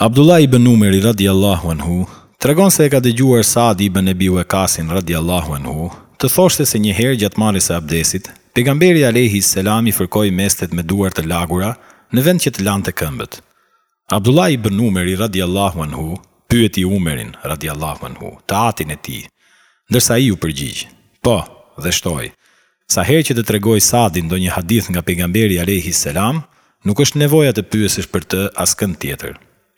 Abdullah ibn Umeri radijallahu anhu tregon se e ka dëgjuar Sa'd ibn Ebi Wekasin radijallahu anhu të thoshte se një herë gjatë marrjes së abdesit, Pejgamberi alejhi selam i fërkoi mestet me duar të lagura në vend që të lante këmbët. Abdullah ibn Umeri radijallahu anhu pyeti Umerin radijallahu anhu të atin e tij, ndërsa ai iu përgjigj, Po, dhe shtoi, Sa herë që të tregojë Sa'di ndonjë hadith nga Pejgamberi alejhi selam, nuk është nevoja të pyesësh për të askënd tjetër.